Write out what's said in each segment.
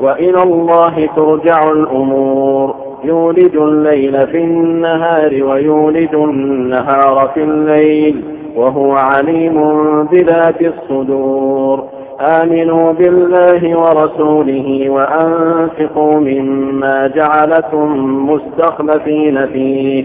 وإلى الله ترجع الأمور. يولد الليل في النهار ويولد النهار في الليل وهو عليم بذات الصدور. آمنوا بالله ورسوله وأنفقوا مما جعلكم مستخلفين فيه.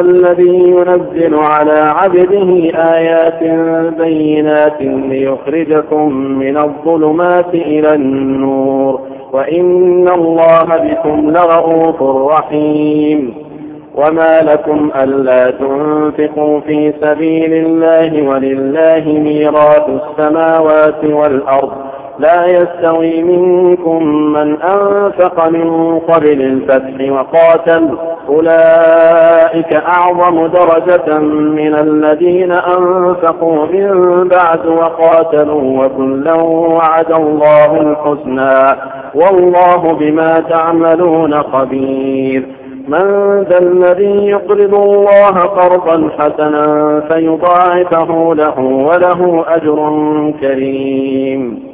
الذي ينزل على عبده آيات بينات ليخرجكم من الظلمات إلى النور. وإن الله بكم لرءوف رحيم. وما لكم ألا تنفقوا في سبيل الله ولله ميراث السماوات والأرض. لا يستوي منكم من أنفق من قبل الفتح وقاتل. أولئك أعظم درجة من الذين أنفقوا من بعد وقاتلوا وكلا وعد الله الحسنى. والله بما تعملون خبير. من ذا الذي يقرض الله قرضا حسنا فيضاعفه له وله أجر كريم.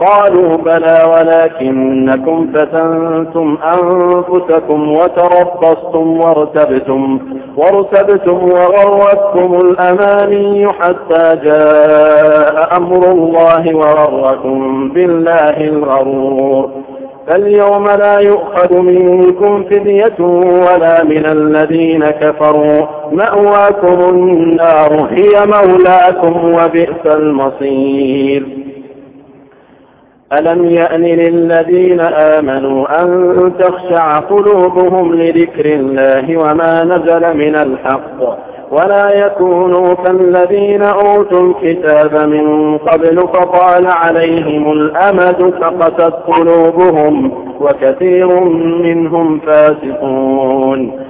قالوا بلى ولكنكم فتنتم أنفسكم وتربصتم وارتبتم وارتبتم وغرتكم الأماني حتى جاء أمر الله وغركم بالله الغرور فاليوم لا يؤخذ منكم فدية ولا من الذين كفروا مأواكم النار هي مولاكم وبئس المصير ألم يأن للذين آمنوا أن تخشع قلوبهم لذكر الله وما نزل من الحق ولا يكونوا كالذين أوتوا الكتاب من قبل فطال عليهم الأمد فقست قلوبهم وكثير منهم فاسقون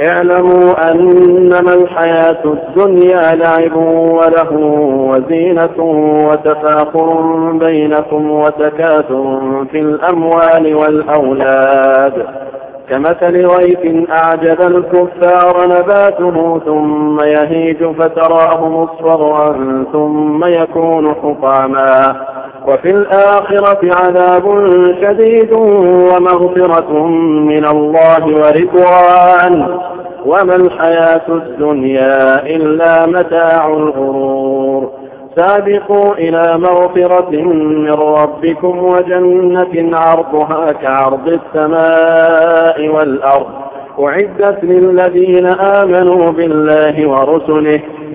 اعلموا أنما الحياة الدنيا لعب وله وزينة وتفاخر بينكم وتكاثر في الأموال والأولاد. كمثل غيث أعجب الكفار نباته ثم يهيج فتراه مصفرا ثم يكون حطاما. وفي الآخرة عذاب شديد ومغفرة من الله ورضوان. وما الحياة الدنيا إلا متاع الغرور. سابقوا إلى مغفرة من ربكم وجنة عرضها كعرض السماء والأرض. أعدت للذين آمنوا بالله ورسله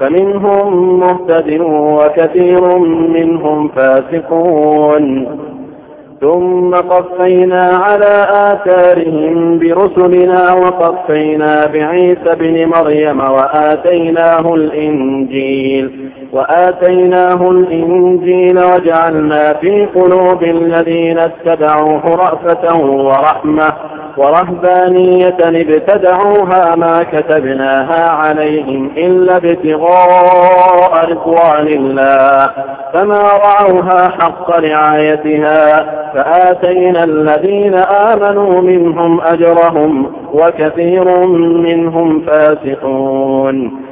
فمنهم مهتد وكثير منهم فاسقون. ثم قفينا على آثارهم برسلنا وقفينا بعيسى بن مريم وآتيناه الإنجيل. وآتيناه الإنجيل وجعلنا في قلوب الذين اتبعوه رأفة ورحمة ورهبانية ابتدعوها ما كتبناها عليهم إلا ابتغاء رضوان الله فما رعوها حق رعايتها فآتينا الذين آمنوا منهم أجرهم وكثير منهم فاسقون